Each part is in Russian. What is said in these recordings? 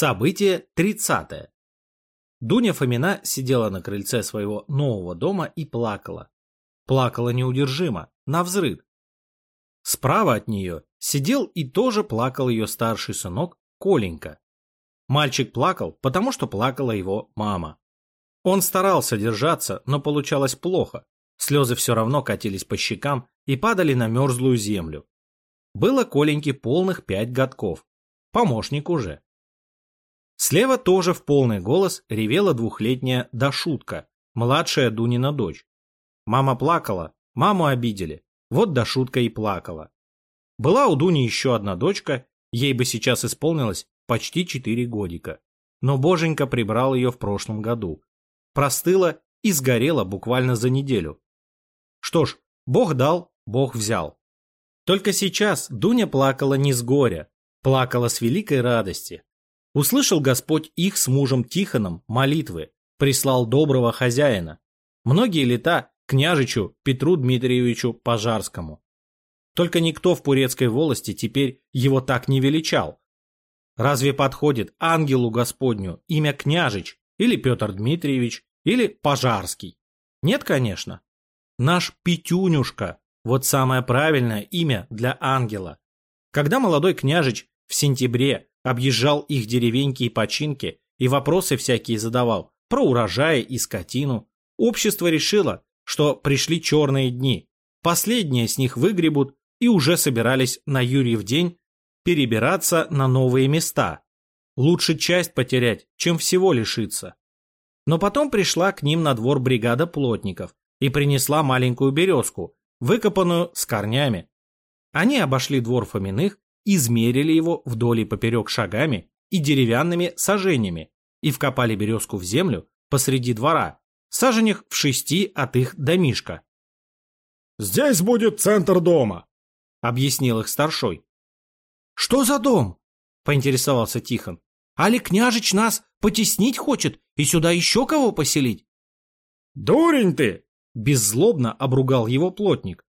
Событие 30. Дуня Фомина сидела на крыльце своего нового дома и плакала. Плакала неудержимо, навзрыд. Справа от нее сидел и тоже плакал ее старший сынок Коленька. Мальчик плакал, потому что плакала его мама. Он старался держаться, но получалось плохо. Слезы все равно катились по щекам и падали на мерзлую землю. Было Коленьке полных пять годков. Помощник уже. Слева тоже в полный голос ревела двухлетняя Дашутка, младшая Дунина дочь. Мама плакала, маму обидели, вот Дашутка и плакала. Была у Дуни еще одна дочка, ей бы сейчас исполнилось почти четыре годика. Но боженька прибрал ее в прошлом году. Простыла и сгорела буквально за неделю. Что ж, Бог дал, Бог взял. Только сейчас Дуня плакала не с горя, плакала с великой радости, Услышал Господь их с мужем Тихоном молитвы, прислал доброго хозяина. Многие лета княжичу Петру Дмитриевичу Пожарскому. Только никто в Пурецкой волости теперь его так не величал. Разве подходит ангелу Господню имя княжич или Петр Дмитриевич или Пожарский? Нет, конечно. Наш Петюнюшка – вот самое правильное имя для ангела. Когда молодой княжич в сентябре объезжал их деревеньки и починки и вопросы всякие задавал про урожаи и скотину. Общество решило, что пришли черные дни, последние с них выгребут и уже собирались на Юрьев день перебираться на новые места. Лучше часть потерять, чем всего лишиться. Но потом пришла к ним на двор бригада плотников и принесла маленькую березку, выкопанную с корнями. Они обошли двор Фоминых измерили его вдоль и поперек шагами и деревянными сажениями и вкопали березку в землю посреди двора, саженях в шести от их домишка. «Здесь будет центр дома», — объяснил их старшой. «Что за дом?» — поинтересовался Тихон. «Али княжич нас потеснить хочет и сюда еще кого поселить?» «Дурень ты!» — беззлобно обругал его плотник.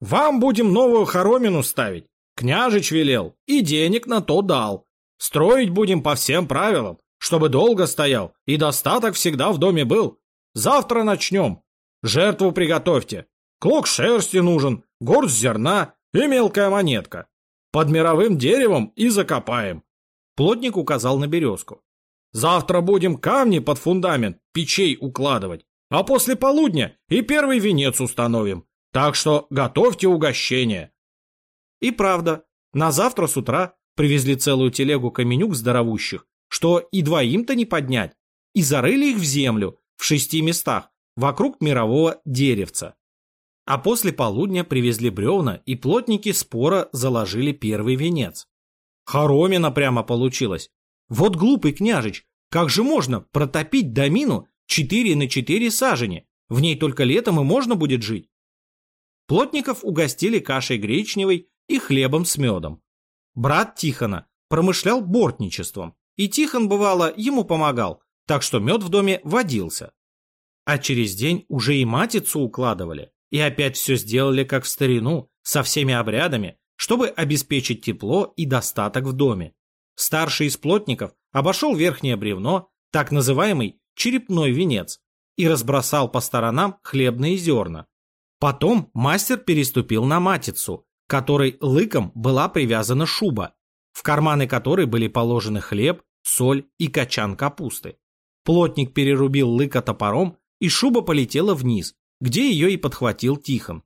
«Вам будем новую хоромину ставить. Княжич велел и денег на то дал. Строить будем по всем правилам, чтобы долго стоял и достаток всегда в доме был. Завтра начнем. Жертву приготовьте. Клок шерсти нужен, горсть зерна и мелкая монетка. Под мировым деревом и закопаем. Плотник указал на березку. Завтра будем камни под фундамент печей укладывать, а после полудня и первый венец установим. Так что готовьте угощение. И правда, на завтра с утра привезли целую телегу каменюк здоровущих, что и двоим-то не поднять, и зарыли их в землю в шести местах вокруг мирового деревца. А после полудня привезли бревна, и плотники спора заложили первый венец. Хоромина прямо получилось. Вот глупый княжич, как же можно протопить домину 4 на 4 сажени? В ней только летом и можно будет жить. Плотников угостили кашей гречневой и хлебом с медом. Брат Тихона промышлял бортничеством, и Тихон, бывало, ему помогал, так что мед в доме водился. А через день уже и матицу укладывали, и опять все сделали как в старину, со всеми обрядами, чтобы обеспечить тепло и достаток в доме. Старший из плотников обошел верхнее бревно, так называемый черепной венец, и разбросал по сторонам хлебные зерна. Потом мастер переступил на матицу, которой лыком была привязана шуба, в карманы которой были положены хлеб, соль и качан капусты. Плотник перерубил лыка топором, и шуба полетела вниз, где ее и подхватил Тихон.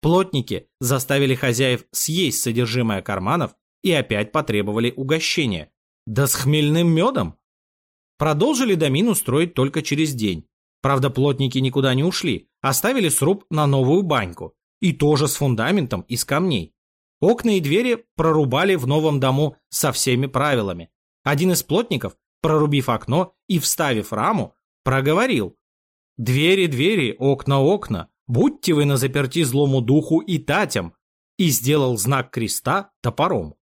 Плотники заставили хозяев съесть содержимое карманов и опять потребовали угощения. Да с хмельным медом! Продолжили домину строить только через день. Правда, плотники никуда не ушли, оставили сруб на новую баньку, и тоже с фундаментом из камней. Окна и двери прорубали в новом дому со всеми правилами. Один из плотников, прорубив окно и вставив раму, проговорил. «Двери, двери, окна, окна, будьте вы на заперти злому духу и татям!» и сделал знак креста топором.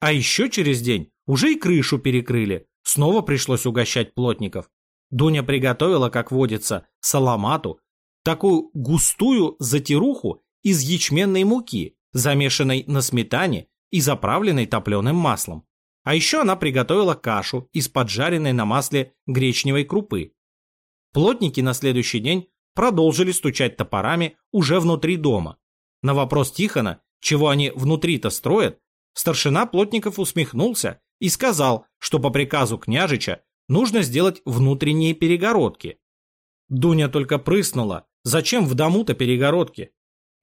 А еще через день уже и крышу перекрыли, снова пришлось угощать плотников. Дуня приготовила, как водится, саламату, такую густую затируху из ячменной муки, замешанной на сметане и заправленной топленым маслом. А еще она приготовила кашу из поджаренной на масле гречневой крупы. Плотники на следующий день продолжили стучать топорами уже внутри дома. На вопрос Тихона, чего они внутри-то строят, старшина плотников усмехнулся и сказал, что по приказу княжича нужно сделать внутренние перегородки. Дуня только прыснула, зачем в дому-то перегородки?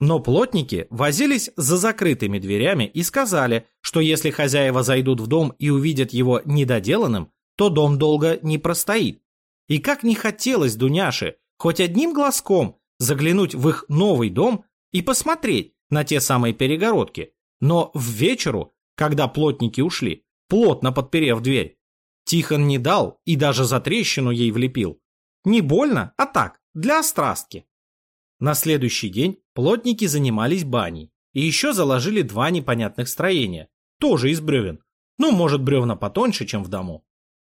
Но плотники возились за закрытыми дверями и сказали, что если хозяева зайдут в дом и увидят его недоделанным, то дом долго не простоит. И как не хотелось Дуняше хоть одним глазком заглянуть в их новый дом и посмотреть на те самые перегородки, но в вечеру, когда плотники ушли, плотно подперев дверь, Тихон не дал и даже за трещину ей влепил. Не больно, а так, для острастки. На следующий день плотники занимались баней и еще заложили два непонятных строения, тоже из бревен. Ну, может, бревна потоньше, чем в дому.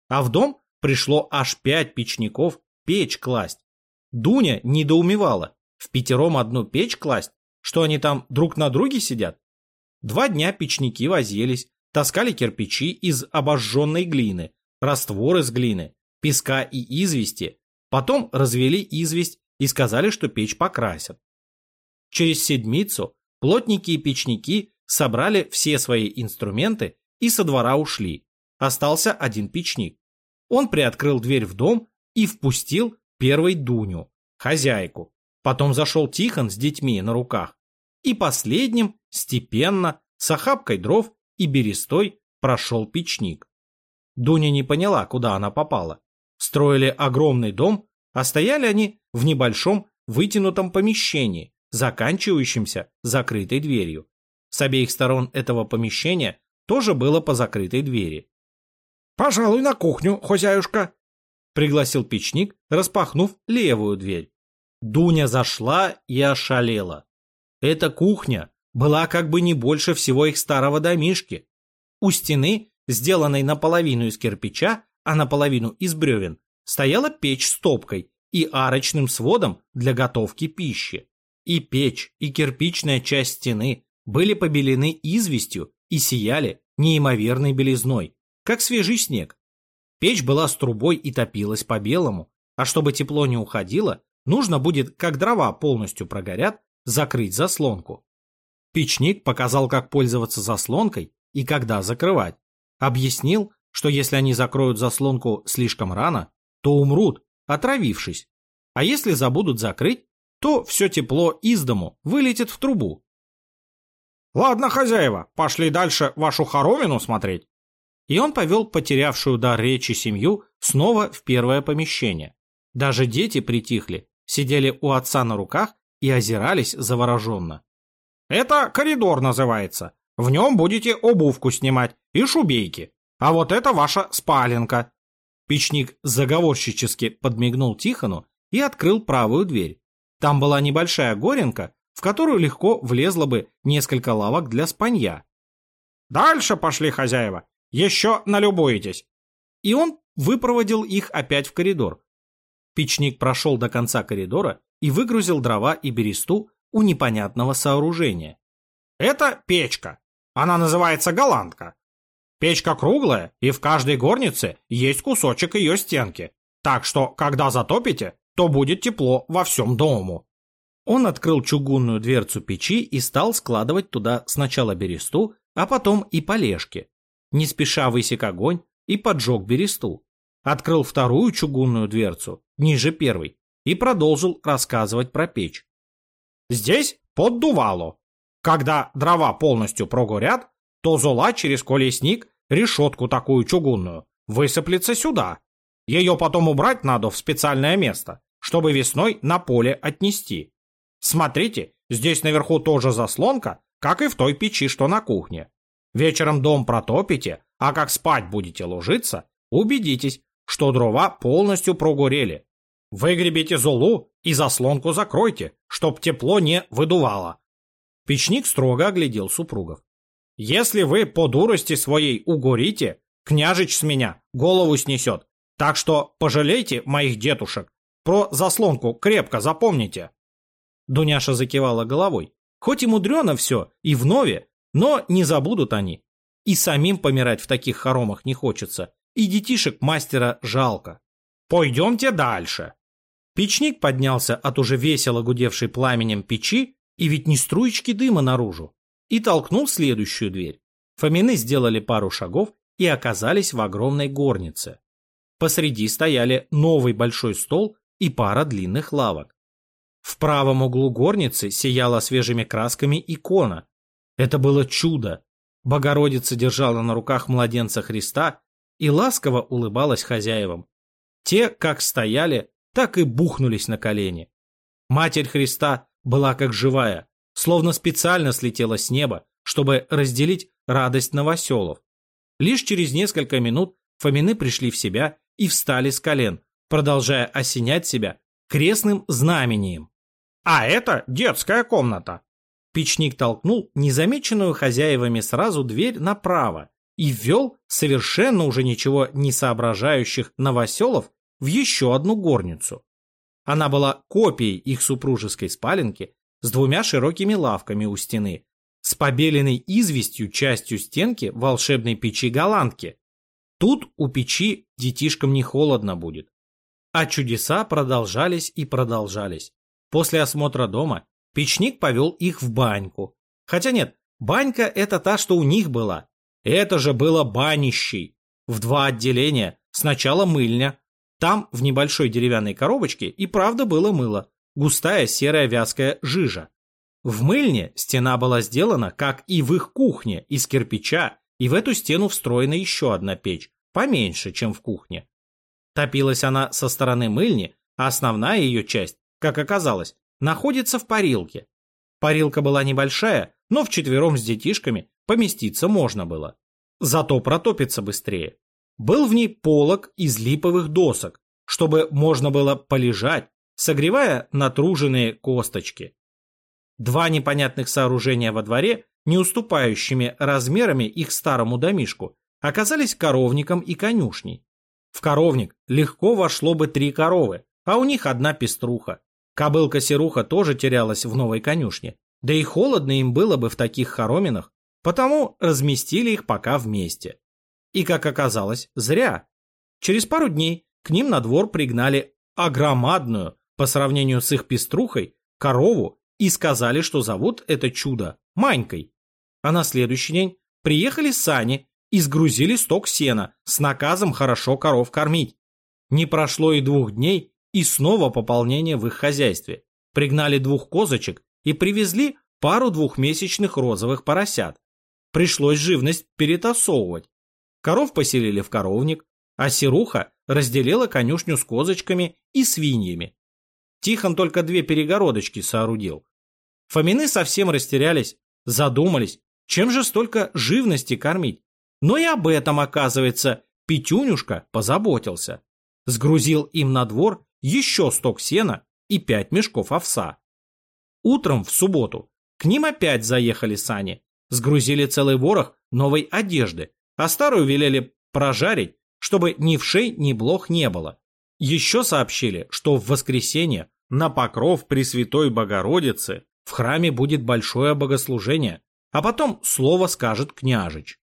А в дом пришло аж пять печников печь класть. Дуня недоумевала. В пятером одну печь класть? Что они там друг на друге сидят? Два дня печники возились, таскали кирпичи из обожженной глины, раствор из глины, песка и извести, потом развели известь и сказали, что печь покрасят. Через седмицу плотники и печники собрали все свои инструменты и со двора ушли. Остался один печник. Он приоткрыл дверь в дом и впустил первой Дуню, хозяйку. Потом зашел Тихон с детьми на руках. И последним, степенно, с охапкой дров и берестой прошел печник. Дуня не поняла, куда она попала. Строили огромный дом, а стояли они в небольшом вытянутом помещении, заканчивающемся закрытой дверью. С обеих сторон этого помещения тоже было по закрытой двери. «Пожалуй, на кухню, хозяюшка», — пригласил печник, распахнув левую дверь. Дуня зашла и ошалела. Эта кухня была как бы не больше всего их старого домишки. У стены, сделанной наполовину из кирпича, а наполовину из бревен, стояла печь с топкой и арочным сводом для готовки пищи. И печь, и кирпичная часть стены были побелены известью и сияли неимоверной белизной, как свежий снег. Печь была с трубой и топилась по-белому, а чтобы тепло не уходило, нужно будет, как дрова полностью прогорят, закрыть заслонку. Печник показал, как пользоваться заслонкой и когда закрывать. Объяснил, что если они закроют заслонку слишком рано, то умрут, отравившись. А если забудут закрыть, то все тепло из дому вылетит в трубу. «Ладно, хозяева, пошли дальше вашу хоромину смотреть». И он повел потерявшую дар речи семью снова в первое помещение. Даже дети притихли, сидели у отца на руках и озирались завороженно. «Это коридор называется. В нем будете обувку снимать и шубейки. А вот это ваша спаленка. Печник заговорщически подмигнул Тихону и открыл правую дверь. Там была небольшая горенка, в которую легко влезло бы несколько лавок для спанья. «Дальше пошли, хозяева! Еще налюбуетесь!» И он выпроводил их опять в коридор. Печник прошел до конца коридора и выгрузил дрова и бересту у непонятного сооружения. «Это печка. Она называется голландка. Печка круглая, и в каждой горнице есть кусочек ее стенки. Так что, когда затопите, то будет тепло во всем дому. Он открыл чугунную дверцу печи и стал складывать туда сначала бересту, а потом и полежки. Не спеша высек огонь и поджег бересту. Открыл вторую чугунную дверцу, ниже первой, и продолжил рассказывать про печь. Здесь поддувало. Когда дрова полностью прогорят, то зола через колесник решетку такую чугунную, высыплется сюда. Ее потом убрать надо в специальное место, чтобы весной на поле отнести. Смотрите, здесь наверху тоже заслонка, как и в той печи, что на кухне. Вечером дом протопите, а как спать будете ложиться, убедитесь, что дрова полностью прогорели. Выгребите золу и заслонку закройте, чтоб тепло не выдувало. Печник строго оглядел супругов. Если вы по дурости своей угорите, княжич с меня голову снесет. Так что пожалейте моих дедушек. Про заслонку крепко запомните. Дуняша закивала головой. Хоть и мудрено все, и вновь, но не забудут они. И самим помирать в таких хоромах не хочется, и детишек мастера жалко. Пойдемте дальше. Печник поднялся от уже весело гудевшей пламенем печи, и ведь не струечки дыма наружу, и толкнул следующую дверь. Фомины сделали пару шагов и оказались в огромной горнице. Посреди стояли новый большой стол и пара длинных лавок. В правом углу горницы сияла свежими красками икона. Это было чудо. Богородица держала на руках младенца Христа и ласково улыбалась хозяевам. Те, как стояли, так и бухнулись на колени. Матерь Христа была как живая, словно специально слетела с неба, чтобы разделить радость новоселов. Лишь через несколько минут Фомины пришли в себя и встали с колен, продолжая осенять себя крестным знамением. «А это детская комната!» Печник толкнул незамеченную хозяевами сразу дверь направо и ввел совершенно уже ничего не соображающих новоселов в еще одну горницу. Она была копией их супружеской спаленки с двумя широкими лавками у стены, с побеленной известью частью стенки волшебной печи-голландки. Тут у печи детишкам не холодно будет. А чудеса продолжались и продолжались. После осмотра дома печник повел их в баньку. Хотя нет, банька это та, что у них была. Это же было банищей. В два отделения. Сначала мыльня. Там, в небольшой деревянной коробочке, и правда было мыло. Густая серая вязкая жижа. В мыльне стена была сделана, как и в их кухне, из кирпича, и в эту стену встроена еще одна печь, поменьше, чем в кухне. Топилась она со стороны мыльни, а основная ее часть, как оказалось, находится в парилке. Парилка была небольшая, но вчетвером с детишками поместиться можно было. Зато протопиться быстрее. Был в ней полог из липовых досок, чтобы можно было полежать, согревая натруженные косточки. Два непонятных сооружения во дворе, не уступающими размерами их старому домишку, оказались коровником и конюшней. В коровник легко вошло бы три коровы, а у них одна пеструха. Кобылка-серуха тоже терялась в новой конюшне, да и холодно им было бы в таких хороминах, потому разместили их пока вместе. И, как оказалось, зря. Через пару дней к ним на двор пригнали огромадную, по сравнению с их пеструхой, корову и сказали, что зовут это чудо Манькой. А на следующий день приехали сани и сгрузили сток сена с наказом хорошо коров кормить. Не прошло и двух дней, и снова пополнение в их хозяйстве. Пригнали двух козочек и привезли пару двухмесячных розовых поросят. Пришлось живность перетасовывать. Коров поселили в коровник, а серуха разделила конюшню с козочками и свиньями. Тихон только две перегородочки соорудил, Фомины совсем растерялись, задумались, чем же столько живности кормить. Но и об этом, оказывается, Петюнюшка позаботился. Сгрузил им на двор еще сток сена и пять мешков овса. Утром в субботу к ним опять заехали сани, сгрузили целый ворох новой одежды, а старую велели прожарить, чтобы ни вшей, ни блох не было. Еще сообщили, что в воскресенье на покров Пресвятой Богородицы в храме будет большое богослужение, а потом слово скажет княжич.